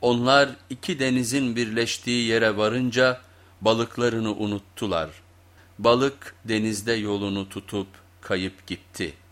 Onlar iki denizin birleştiği yere varınca balıklarını unuttular. Balık denizde yolunu tutup kayıp gitti.''